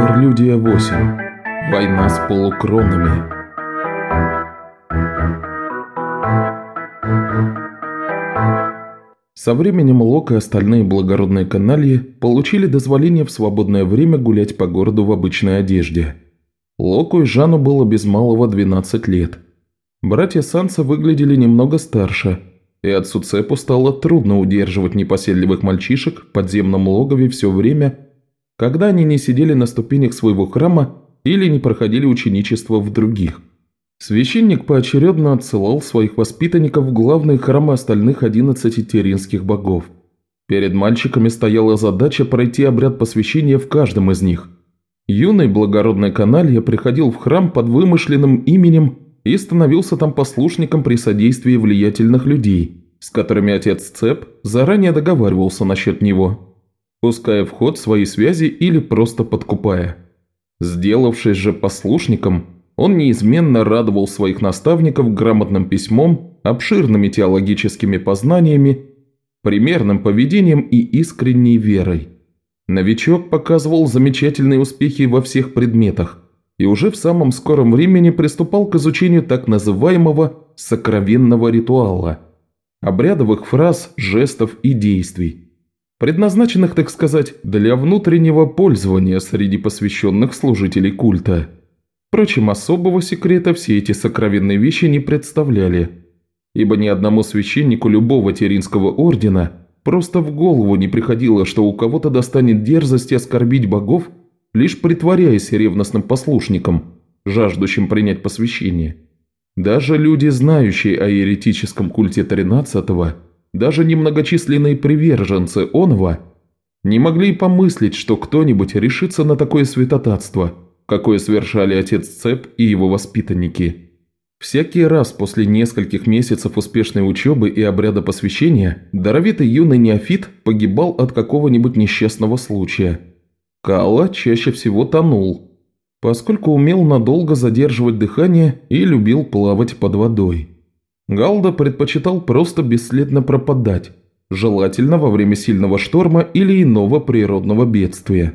Интерлюдия 8. Война с полукронами. Со временем Лок и остальные благородные канальи получили дозволение в свободное время гулять по городу в обычной одежде. Локу и Жану было без малого 12 лет. Братья Санса выглядели немного старше, и отцу Цепу стало трудно удерживать непоседливых мальчишек в подземном логове все время, когда они не сидели на ступенях своего храма или не проходили ученичество в других. Священник поочередно отсылал своих воспитанников в главные храмы остальных 11 теринских богов. Перед мальчиками стояла задача пройти обряд посвящения в каждом из них. Юный благородный каналья приходил в храм под вымышленным именем и становился там послушником при содействии влиятельных людей, с которыми отец Цеп заранее договаривался насчет него пуская в ход свои связи или просто подкупая. Сделавшись же послушником, он неизменно радовал своих наставников грамотным письмом, обширными теологическими познаниями, примерным поведением и искренней верой. Новичок показывал замечательные успехи во всех предметах и уже в самом скором времени приступал к изучению так называемого «сокровенного ритуала» – обрядовых фраз, жестов и действий – предназначенных, так сказать, для внутреннего пользования среди посвященных служителей культа. Впрочем, особого секрета все эти сокровенные вещи не представляли, ибо ни одному священнику любого Теринского ордена просто в голову не приходило, что у кого-то достанет дерзости оскорбить богов, лишь притворяясь ревностным послушником, жаждущим принять посвящение. Даже люди, знающие о еретическом культе тринадцатого даже немногочисленные приверженцы Онова не могли помыслить, что кто-нибудь решится на такое святотатство, какое совершали отец Цеп и его воспитанники. Всякий раз после нескольких месяцев успешной учебы и обряда посвящения даровитый юный неофит погибал от какого-нибудь несчастного случая. Кала чаще всего тонул, поскольку умел надолго задерживать дыхание и любил плавать под водой. Галда предпочитал просто бесследно пропадать, желательно во время сильного шторма или иного природного бедствия.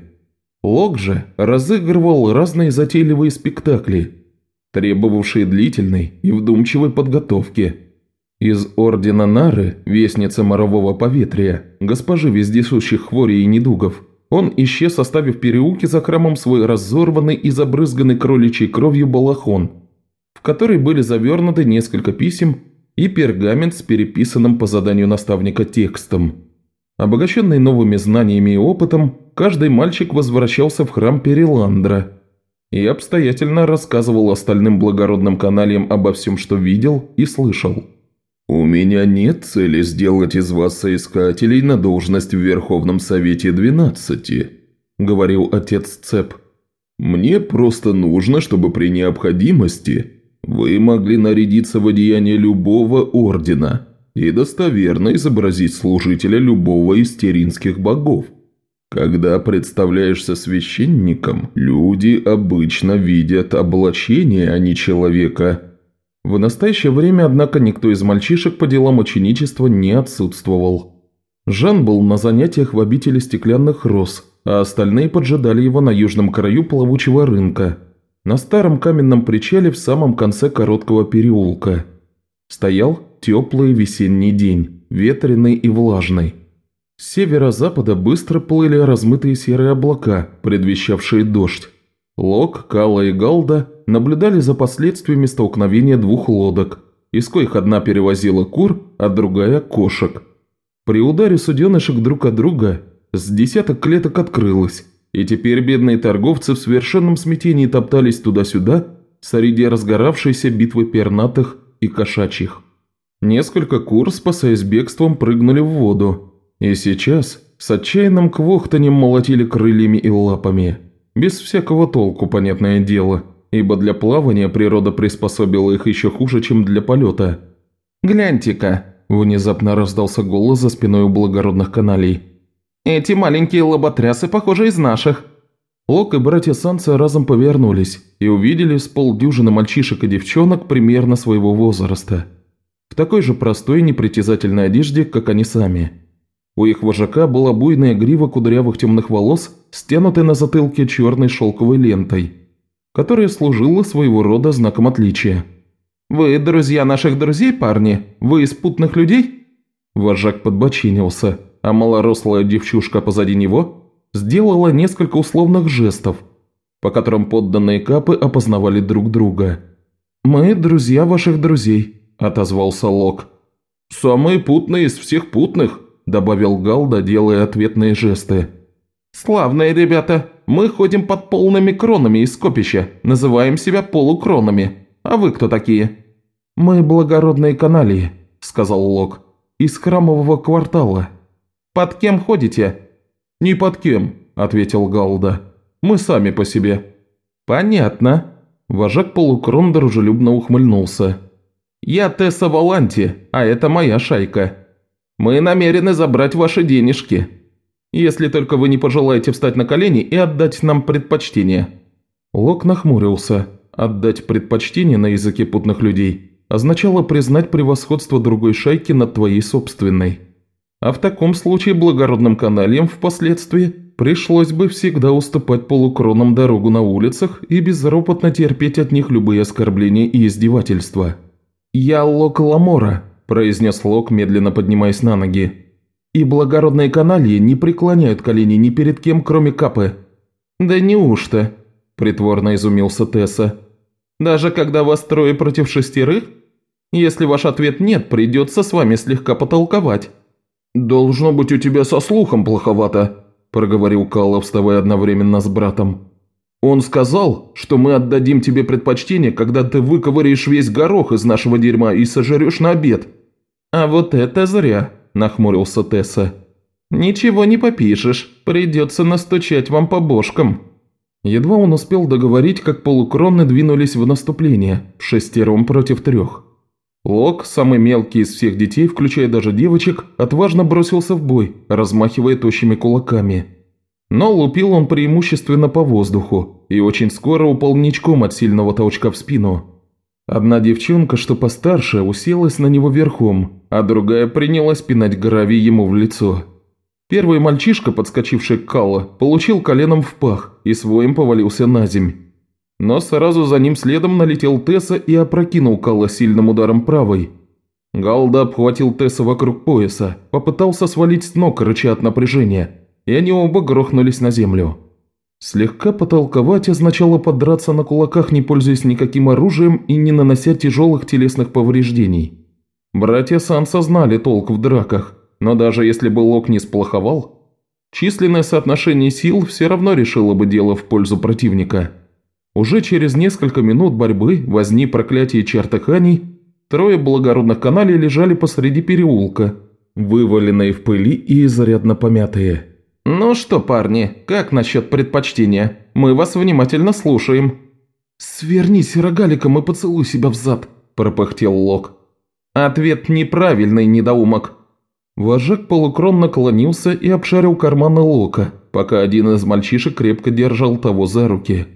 Лок же разыгрывал разные затейливые спектакли, требовавшие длительной и вдумчивой подготовки. Из Ордена Нары, вестницы морового поветрия, госпожи вездесущих хворей и недугов, он исчез, оставив переулки за храмом свой разорванный и забрызганный кроличьей кровью балахон – в который были завернуты несколько писем и пергамент с переписанным по заданию наставника текстом. Обогащенный новыми знаниями и опытом, каждый мальчик возвращался в храм Переландра и обстоятельно рассказывал остальным благородным каналиям обо всем, что видел и слышал. «У меня нет цели сделать из вас соискателей на должность в Верховном Совете двенадцати», – говорил отец Цеп. «Мне просто нужно, чтобы при необходимости вы могли нарядиться в одеяние любого ордена и достоверно изобразить служителя любого из теринских богов. Когда представляешься священником, люди обычно видят облачение, а не человека. В настоящее время, однако, никто из мальчишек по делам ученичества не отсутствовал. Жан был на занятиях в обители стеклянных роз, а остальные поджидали его на южном краю плавучего рынка – на старом каменном причале в самом конце короткого переулка. Стоял теплый весенний день, ветреный и влажный. С северо-запада быстро плыли размытые серые облака, предвещавшие дождь. Лок, Кала и Галда наблюдали за последствиями столкновения двух лодок, из коих одна перевозила кур, а другая – кошек. При ударе суденышек друг от друга с десяток клеток открылось, и теперь бедные торговцы в совершенном смятении топтались туда-сюда среди разгоравшейся битвы пернатых и кошачьих. Несколько кур, спасаясь бегством, прыгнули в воду, и сейчас с отчаянным квохтанем молотили крыльями и лапами. Без всякого толку, понятное дело, ибо для плавания природа приспособила их еще хуже, чем для полета. «Гляньте-ка!» – внезапно раздался голос за спиной у благородных каналей – эти маленькие лоботрясы, похоже, из наших». Лок и братья Санса разом повернулись и увидели с полдюжины мальчишек и девчонок примерно своего возраста. В такой же простой непритязательной одежде, как они сами. У их вожака была буйная грива кудрявых темных волос, стянутая на затылке черной шелковой лентой, которая служила своего рода знаком отличия. «Вы друзья наших друзей, парни? Вы из путных людей?» Вожак подбочинился, а малорослая девчушка позади него сделала несколько условных жестов, по которым подданные капы опознавали друг друга. «Мы друзья ваших друзей», – отозвался Лок. «Самые путные из всех путных», – добавил Галда, делая ответные жесты. «Славные ребята, мы ходим под полными кронами из скопища, называем себя полукронами. А вы кто такие?» «Мы благородные каналии», – сказал Лок, – «из храмового квартала». «Под кем ходите?» «Ни под кем», – ответил Галда. «Мы сами по себе». «Понятно». Вожак полукрон дружелюбно ухмыльнулся. «Я Тесса Воланти, а это моя шайка. Мы намерены забрать ваши денежки. Если только вы не пожелаете встать на колени и отдать нам предпочтение». Лок нахмурился. Отдать предпочтение на языке путных людей означало признать превосходство другой шайки над твоей собственной. А в таком случае благородным каналиям впоследствии пришлось бы всегда уступать полукронам дорогу на улицах и безропотно терпеть от них любые оскорбления и издевательства. «Я Лок Ламора», – произнес Лок, медленно поднимаясь на ноги. «И благородные каналии не преклоняют колени ни перед кем, кроме Капы». «Да неужто?» – притворно изумился Тесса. «Даже когда вас трое против шестерых?» Если ваш ответ нет, придется с вами слегка потолковать». «Должно быть, у тебя со слухом плоховато», – проговорил Калла, вставая одновременно с братом. «Он сказал, что мы отдадим тебе предпочтение, когда ты выковыряешь весь горох из нашего дерьма и сожрешь на обед». «А вот это зря», – нахмурился Тесса. «Ничего не попишешь, придется настучать вам по бошкам». Едва он успел договорить, как полукроны двинулись в наступление, шестером против трех. Лок, самый мелкий из всех детей, включая даже девочек, отважно бросился в бой, размахивая тощими кулаками. Но лупил он преимущественно по воздуху и очень скоро упал ничком от сильного толчка в спину. Одна девчонка, что постарше, уселась на него верхом, а другая принялась пинать гравий ему в лицо. Первый мальчишка, подскочивший к Калла, получил коленом в пах и своим повалился на земь. Но сразу за ним следом налетел Тесса и опрокинул Калла сильным ударом правой. Галда обхватил Тесса вокруг пояса, попытался свалить с ног, рыча от напряжения, и они оба грохнулись на землю. Слегка потолковать означало подраться на кулаках, не пользуясь никаким оружием и не нанося тяжелых телесных повреждений. Братья Санса знали толк в драках, но даже если бы Лок не сплоховал, численное соотношение сил все равно решило бы дело в пользу противника – уже через несколько минут борьбы, возни, проклятий и чертыханий, трое благородных каналей лежали посреди переулка, вываленные в пыли и изрядно помятые. «Ну что, парни, как насчет предпочтения? Мы вас внимательно слушаем». «Свернись рогаликом и поцелуй себя в зад», – пропыхтел Лок. «Ответ неправильный, недоумок». Вожак полукрон наклонился и обшарил карманы Лока, пока один из мальчишек крепко держал того за руки.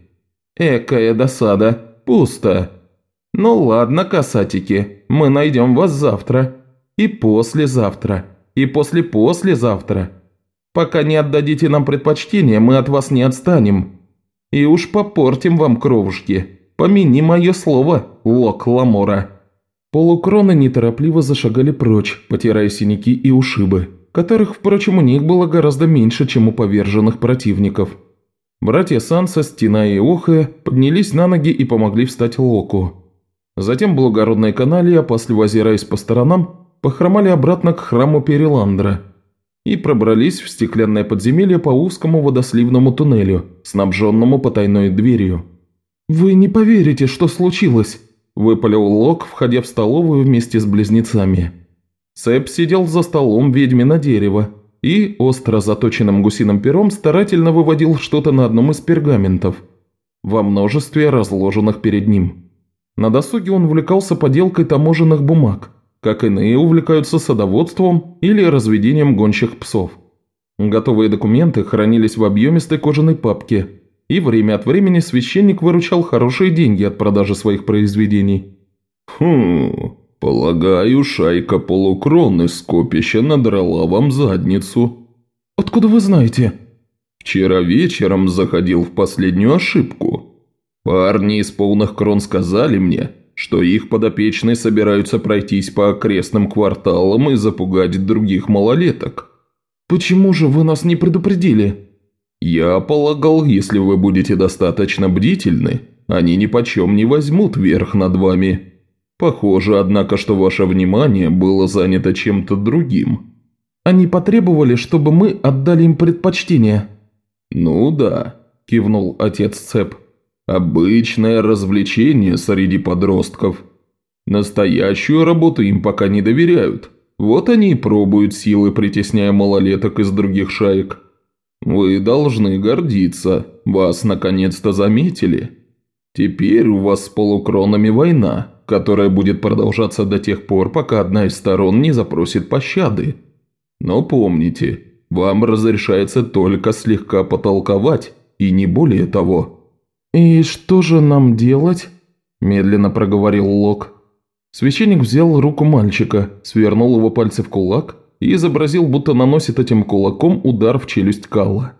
Экая досада. Пусто. Ну ладно, касатики, мы найдем вас завтра. И послезавтра. И после-послезавтра. Пока не отдадите нам предпочтение, мы от вас не отстанем. И уж попортим вам кровушки. Помяни мое слово, Лок Ламора». Полукроны неторопливо зашагали прочь, потирая синяки и ушибы, которых, впрочем, у них было гораздо меньше, чем у поверженных противников. Братья Санса, стена и Охая поднялись на ноги и помогли встать Локу. Затем благородные канали, опасливо озираясь по сторонам, похромали обратно к храму Переландра и пробрались в стеклянное подземелье по узкому водосливному туннелю, снабженному потайной дверью. «Вы не поверите, что случилось!» – выпалил Лок, входя в столовую вместе с близнецами. Сэп сидел за столом ведьми на дерево, и остро заточенным гусиным пером старательно выводил что-то на одном из пергаментов, во множестве разложенных перед ним. На досуге он увлекался поделкой таможенных бумаг, как иные увлекаются садоводством или разведением гончих псов. Готовые документы хранились в объемистой кожаной папке, и время от времени священник выручал хорошие деньги от продажи своих произведений. «Хм...» Полагаю, шайка полукрон из скопища надрала вам задницу». «Откуда вы знаете?» «Вчера вечером заходил в последнюю ошибку. Парни из полных крон сказали мне, что их подопечные собираются пройтись по окрестным кварталам и запугать других малолеток». «Почему же вы нас не предупредили?» «Я полагал, если вы будете достаточно бдительны, они ни почем не возьмут верх над вами. Похоже, однако, что ваше внимание было занято чем-то другим». «Они потребовали, чтобы мы отдали им предпочтение». «Ну да», – кивнул отец Цеп. «Обычное развлечение среди подростков. Настоящую работу им пока не доверяют. Вот они и пробуют силы, притесняя малолеток из других шаек». «Вы должны гордиться, вас наконец-то заметили. Теперь у вас с полукронами война, которая будет продолжаться до тех пор, пока одна из сторон не запросит пощады. Но помните, вам разрешается только слегка потолковать, и не более того». «И что же нам делать?» – медленно проговорил Лок. Священник взял руку мальчика, свернул его пальцы в кулак и изобразил, будто наносит этим кулаком удар в челюсть Калла.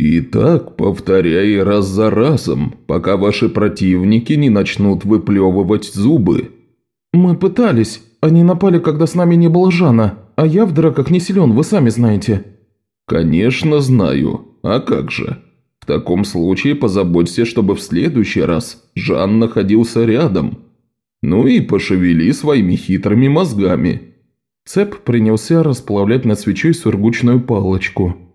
«И так повторяй раз за разом, пока ваши противники не начнут выплевывать зубы». «Мы пытались. Они напали, когда с нами не было Жана, а я в драках не силен, вы сами знаете». «Конечно знаю. А как же? В таком случае позаботься, чтобы в следующий раз Жан находился рядом. Ну и пошевели своими хитрыми мозгами». Цеп принялся расплавлять над свечой сургучную палочку.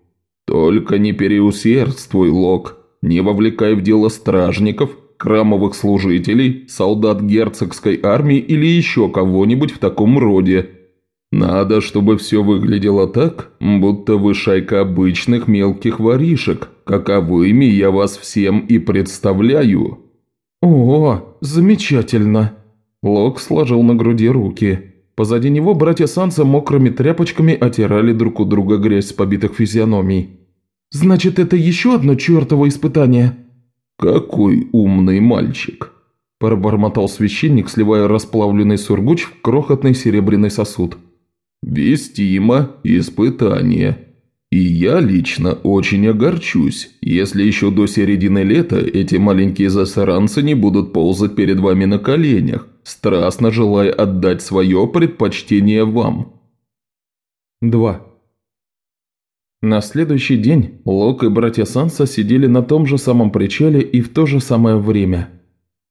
«Только не переусердствуй, Лок. Не вовлекай в дело стражников, храмовых служителей, солдат герцогской армии или еще кого-нибудь в таком роде. Надо, чтобы все выглядело так, будто вы шайка обычных мелких воришек, каковыми я вас всем и представляю». «О, замечательно!» Лок сложил на груди руки. Позади него братья Санса мокрыми тряпочками отирали друг у друга грязь с побитых физиономий. «Значит, это еще одно чертово испытание?» «Какой умный мальчик!» – пробормотал священник, сливая расплавленный сургуч в крохотный серебряный сосуд. «Вестимо испытание. И я лично очень огорчусь, если еще до середины лета эти маленькие засранцы не будут ползать перед вами на коленях, страстно желая отдать свое предпочтение вам». 2. На следующий день Лок и братья Санса сидели на том же самом причале и в то же самое время.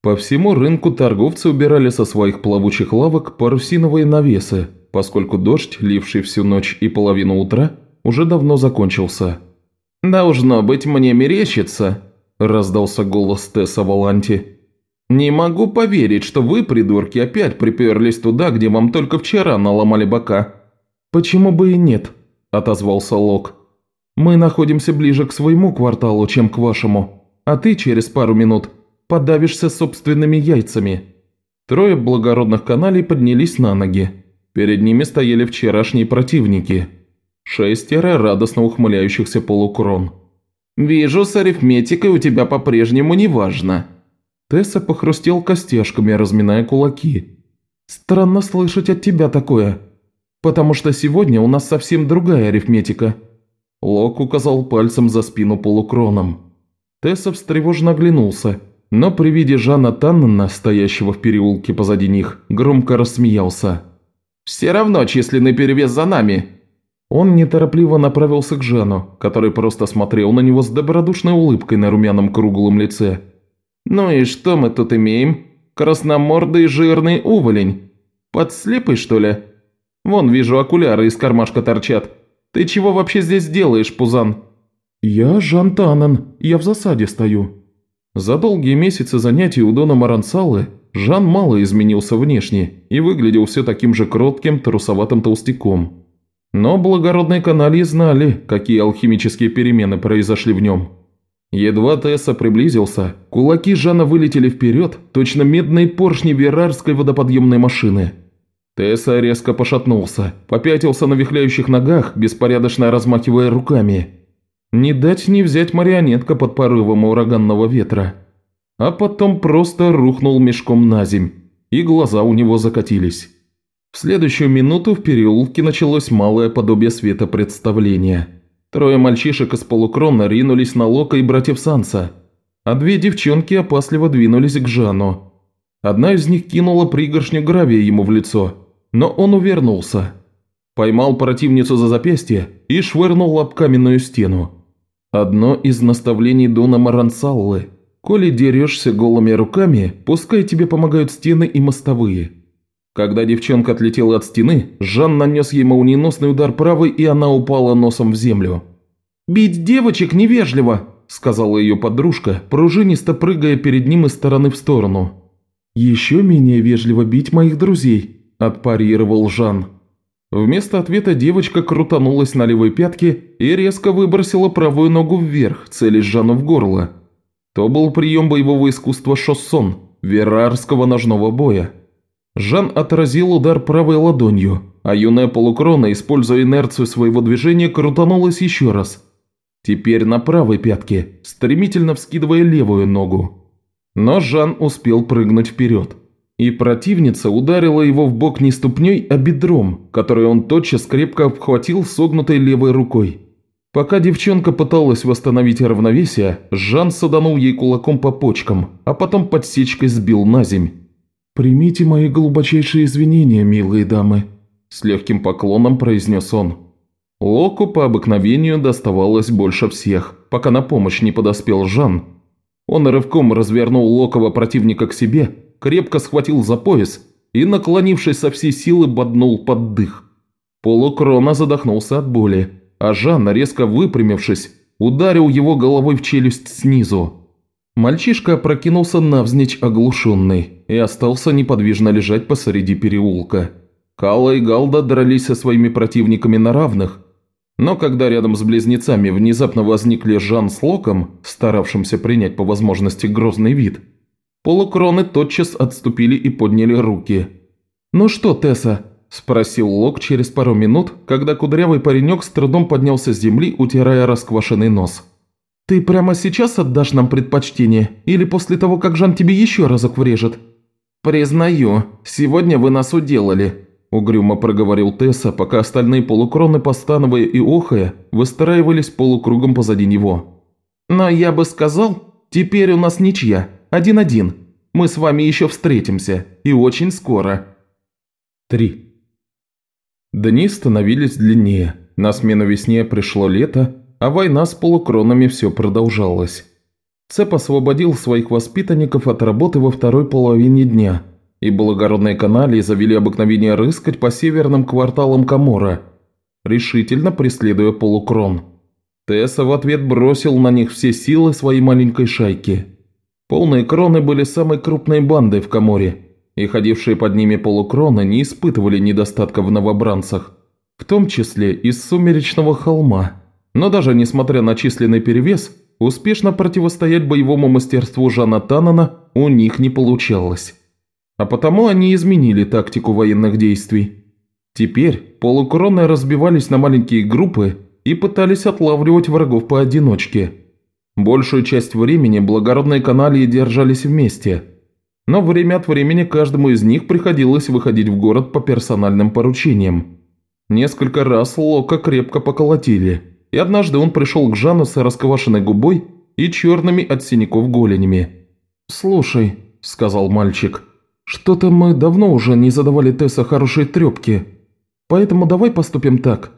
По всему рынку торговцы убирали со своих плавучих лавок парусиновые навесы, поскольку дождь, ливший всю ночь и половину утра, уже давно закончился. «Должно быть, мне мерещится», – раздался голос Тесса Воланти. «Не могу поверить, что вы, придурки, опять приперлись туда, где вам только вчера наломали бока». «Почему бы и нет?» – отозвался Лок. «Мы находимся ближе к своему кварталу, чем к вашему, а ты через пару минут подавишься собственными яйцами». Трое благородных каналей поднялись на ноги. Перед ними стояли вчерашние противники. Шестеро радостно ухмыляющихся полукрон. «Вижу, с арифметикой у тебя по-прежнему не важно», Тесса похрустел костяшками, разминая кулаки. «Странно слышать от тебя такое, потому что сегодня у нас совсем другая арифметика». Лок указал пальцем за спину полукроном. Тесса встревоженно оглянулся, но при виде Жана Таннена, стоящего в переулке позади них, громко рассмеялся. «Все равно численный перевес за нами!» Он неторопливо направился к Жану, который просто смотрел на него с добродушной улыбкой на румяном круглом лице. «Ну и что мы тут имеем? Красномордый жирный уволень. Подслепый, что ли? Вон, вижу, окуляры из кармашка торчат. Ты чего вообще здесь делаешь, Пузан?» «Я Жан Танан, я в засаде стою». За долгие месяцы занятий у Дона Марансалы Жан мало изменился внешне и выглядел все таким же кротким, трусоватым толстяком. Но благородные канальи знали, какие алхимические перемены произошли в нем. Едва Тесса приблизился, кулаки Жана вылетели вперед, точно медные поршни верарской водоподъемной машины. Тесса резко пошатнулся, попятился на вихляющих ногах, беспорядочно размахивая руками. Не дать не взять марионетка под порывом ураганного ветра. А потом просто рухнул мешком на земь, и глаза у него закатились. В следующую минуту в переулке началось малое подобие светопредставления. Трое мальчишек из полукрона ринулись на Лока и братьев Санса, а две девчонки опасливо двинулись к Жану. Одна из них кинула пригоршню гравия ему в лицо, но он увернулся. Поймал противницу за запястье и швырнул об каменную стену. Одно из наставлений Дона Марансаллы – «Коли дерешься голыми руками, пускай тебе помогают стены и мостовые». Когда девчонка отлетела от стены, Жан нанес ей молниеносный удар правой, и она упала носом в землю. «Бить девочек невежливо!» – сказала ее подружка, пружинисто прыгая перед ним из стороны в сторону. «Еще менее вежливо бить моих друзей», – отпарировал Жан. Вместо ответа девочка крутанулась на левой пятке и резко выбросила правую ногу вверх, целясь Жану в горло. То был прием боевого искусства шоссон, верарского ножного боя. Жан отразил удар правой ладонью, а юная полукрона, используя инерцию своего движения, крутанулась еще раз. Теперь на правой пятке, стремительно вскидывая левую ногу. Но Жан успел прыгнуть вперед. И противница ударила его в бок не ступней, а бедром, который он тотчас крепко обхватил согнутой левой рукой. Пока девчонка пыталась восстановить равновесие, Жан саданул ей кулаком по почкам, а потом подсечкой сбил на земь. «Примите мои глубочайшие извинения, милые дамы», – с легким поклоном произнес он. Локу по обыкновению доставалось больше всех, пока на помощь не подоспел Жан. Он рывком развернул локового противника к себе, крепко схватил за пояс и, наклонившись со всей силы, боднул под дых. Полукрона задохнулся от боли, а Жан, резко выпрямившись, ударил его головой в челюсть снизу. Мальчишка опрокинулся навзничь оглушенный и остался неподвижно лежать посреди переулка. Кала и Галда дрались со своими противниками на равных, но когда рядом с близнецами внезапно возникли Жан с Локом, старавшимся принять по возможности грозный вид, полукроны тотчас отступили и подняли руки. «Ну что, Тесса?» – спросил Лок через пару минут, когда кудрявый паренек с трудом поднялся с земли, утирая расквашенный нос. «Ты прямо сейчас отдашь нам предпочтение, или после того, как Жан тебе еще разок врежет?» «Признаю, сегодня вы нас уделали», – угрюмо проговорил Тесса, пока остальные полукроны, постановая и охая, выстраивались полукругом позади него. «Но я бы сказал, теперь у нас ничья, один-один. Мы с вами еще встретимся, и очень скоро». 3. Дни становились длиннее, на смену весне пришло лето, а война с полукронами все продолжалась. Цеп освободил своих воспитанников от работы во второй половине дня, и благородные каналии завели обыкновение рыскать по северным кварталам Камора, решительно преследуя полукрон. Тесса в ответ бросил на них все силы своей маленькой шайки. Полные кроны были самой крупной бандой в Каморе, и ходившие под ними полукроны не испытывали недостатка в новобранцах, в том числе из Сумеречного холма – но даже несмотря на численный перевес, успешно противостоять боевому мастерству Жана Танана у них не получалось. А потому они изменили тактику военных действий. Теперь полукроны разбивались на маленькие группы и пытались отлавливать врагов поодиночке. Большую часть времени благородные каналии держались вместе, но время от времени каждому из них приходилось выходить в город по персональным поручениям. Несколько раз Лока крепко поколотили – и однажды он пришел к Жанну с расквашенной губой и черными от синяков голенями. «Слушай», – сказал мальчик, – «что-то мы давно уже не задавали Тесса хорошей трепки, поэтому давай поступим так.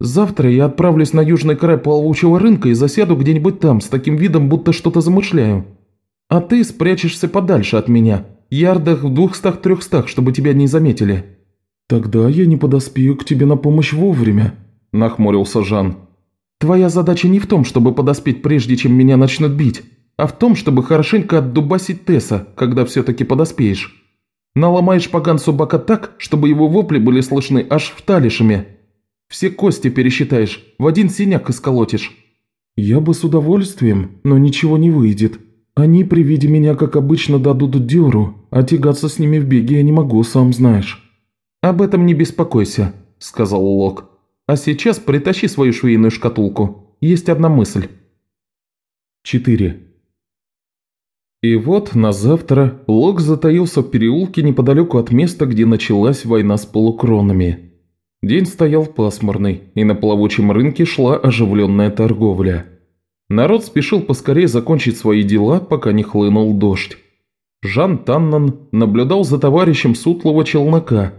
Завтра я отправлюсь на южный край плавучего рынка и засяду где-нибудь там с таким видом, будто что-то замышляю. А ты спрячешься подальше от меня, ярдах в двухстах-трехстах, чтобы тебя не заметили». «Тогда я не подоспею к тебе на помощь вовремя», – нахмурился Жан. Твоя задача не в том, чтобы подоспеть прежде, чем меня начнут бить, а в том, чтобы хорошенько отдубасить Тесса, когда все-таки подоспеешь. Наломаешь поганцу бока так, чтобы его вопли были слышны аж в талишами. Все кости пересчитаешь, в один синяк исколотишь». «Я бы с удовольствием, но ничего не выйдет. Они при виде меня, как обычно, дадут дёру, а тягаться с ними в беге я не могу, сам знаешь». «Об этом не беспокойся», – сказал Лок. А сейчас притащи свою швейную шкатулку. Есть одна мысль». 4. И вот на завтра Лок затаился в переулке неподалеку от места, где началась война с полукронами. День стоял пасмурный, и на плавучем рынке шла оживленная торговля. Народ спешил поскорее закончить свои дела, пока не хлынул дождь. Жан Таннан наблюдал за товарищем сутлого челнока,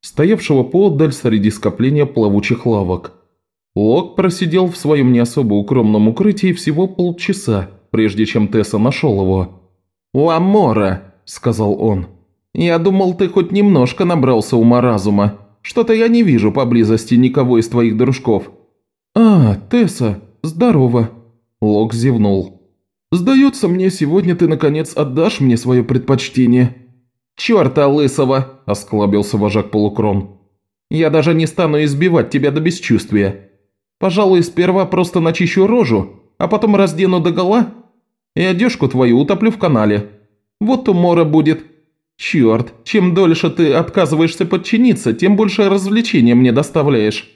стоявшего поодаль среди скопления плавучих лавок. Лок просидел в своем не особо укромном укрытии всего полчаса, прежде чем Тесса нашел его. «Ламора», – сказал он, – «я думал, ты хоть немножко набрался ума-разума. Что-то я не вижу поблизости никого из твоих дружков». «А, Тесса, здорово», – Лок зевнул. «Сдается мне, сегодня ты наконец отдашь мне свое предпочтение». «Черта лысого!» – осклабился вожак полукрон. «Я даже не стану избивать тебя до бесчувствия. Пожалуй, сперва просто начищу рожу, а потом раздену догола и одежку твою утоплю в канале. Вот умора будет. Черт, чем дольше ты отказываешься подчиниться, тем больше развлечения мне доставляешь».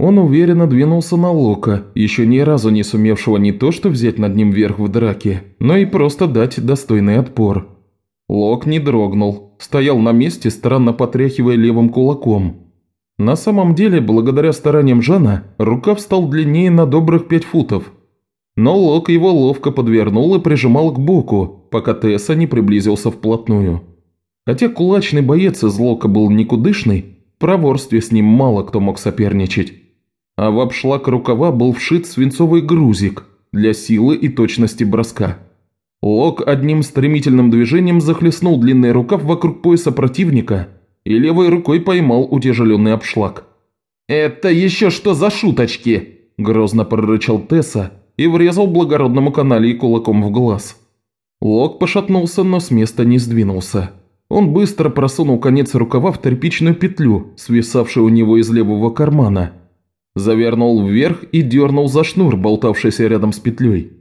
Он уверенно двинулся на Лока, еще ни разу не сумевшего не то что взять над ним верх в драке, но и просто дать достойный отпор. Лок не дрогнул, стоял на месте, странно потряхивая левым кулаком. На самом деле, благодаря стараниям Жана, рукав стал длиннее на добрых пять футов. Но Лок его ловко подвернул и прижимал к боку, пока Тесса не приблизился вплотную. Хотя кулачный боец из Лока был никудышный, в проворстве с ним мало кто мог соперничать. А в обшлаг рукава был вшит свинцовый грузик для силы и точности броска. Лок одним стремительным движением захлестнул длинный рукав вокруг пояса противника и левой рукой поймал утяжеленный обшлаг. «Это еще что за шуточки?» – грозно прорычал Тесса и врезал благородному канале кулаком в глаз. Лок пошатнулся, но с места не сдвинулся. Он быстро просунул конец рукава в тряпичную петлю, свисавшую у него из левого кармана. Завернул вверх и дернул за шнур, болтавшийся рядом с петлей.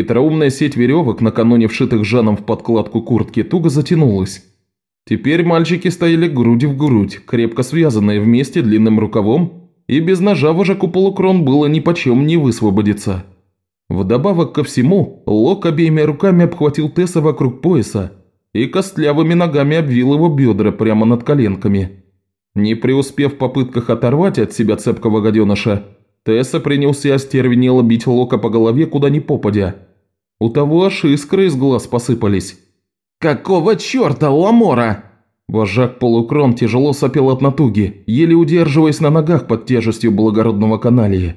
Хитроумная сеть веревок, накануне вшитых Жаном в подкладку куртки, туго затянулась. Теперь мальчики стояли грудь в грудь, крепко связанные вместе длинным рукавом, и без ножа вожаку полукрон было нипочем не высвободиться. Вдобавок ко всему, Лок обеими руками обхватил Тесса вокруг пояса и костлявыми ногами обвил его бедра прямо над коленками. Не преуспев в попытках оторвать от себя цепкого гаденыша, Тесса принялся остервенело бить Лока по голове куда ни попадя. У того аж искры из глаз посыпались. «Какого черта, Ламора?» Вожак полукрон тяжело сопел от натуги, еле удерживаясь на ногах под тяжестью благородного каналии.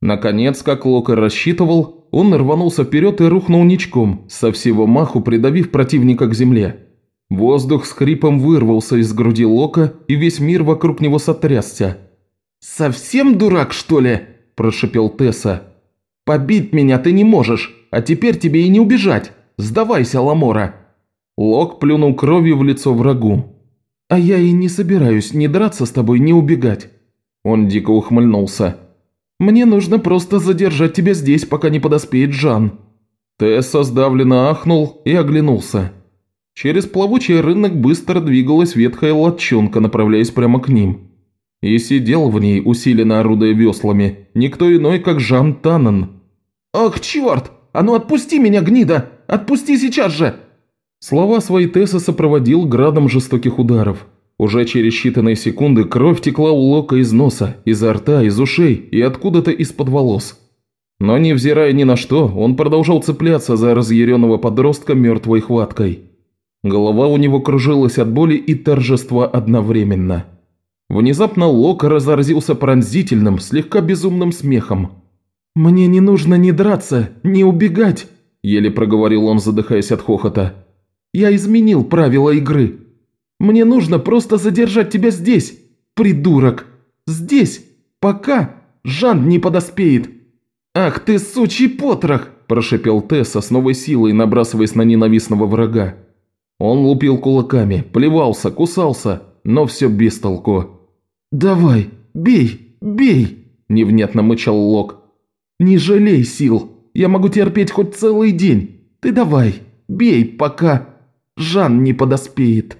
Наконец, как Лок рассчитывал, он рванулся вперед и рухнул ничком, со всего маху придавив противника к земле. Воздух с хрипом вырвался из груди Лока, и весь мир вокруг него сотрясся. «Совсем дурак, что ли?» – прошипел Тесса. «Побить меня ты не можешь, а теперь тебе и не убежать. Сдавайся, Ламора!» Лок плюнул кровью в лицо врагу. «А я и не собираюсь ни драться с тобой, ни убегать». Он дико ухмыльнулся. «Мне нужно просто задержать тебя здесь, пока не подоспеет Жан». Тесса сдавленно ахнул и оглянулся. Через плавучий рынок быстро двигалась ветхая лодчонка, направляясь прямо к ним. И сидел в ней, усиленно орудуя веслами, никто иной, как Жан Таннен. «Ах, черт! А ну отпусти меня, гнида! Отпусти сейчас же!» Слова свои Тесса сопроводил градом жестоких ударов. Уже через считанные секунды кровь текла у Лока из носа, изо рта, из ушей и откуда-то из-под волос. Но невзирая ни на что, он продолжал цепляться за разъяренного подростка мертвой хваткой. Голова у него кружилась от боли и торжества одновременно. Внезапно Лок разразился пронзительным, слегка безумным смехом. «Мне не нужно ни драться, ни убегать», – еле проговорил он, задыхаясь от хохота. «Я изменил правила игры. Мне нужно просто задержать тебя здесь, придурок. Здесь, пока Жан не подоспеет». «Ах ты, сучий потрох!» – прошипел Тесса с новой силой, набрасываясь на ненавистного врага. Он лупил кулаками, плевался, кусался, но все без толку. «Давай, бей, бей!» – невнятно мычал Лок. «Не жалей сил, я могу терпеть хоть целый день. Ты давай, бей, пока Жан не подоспеет».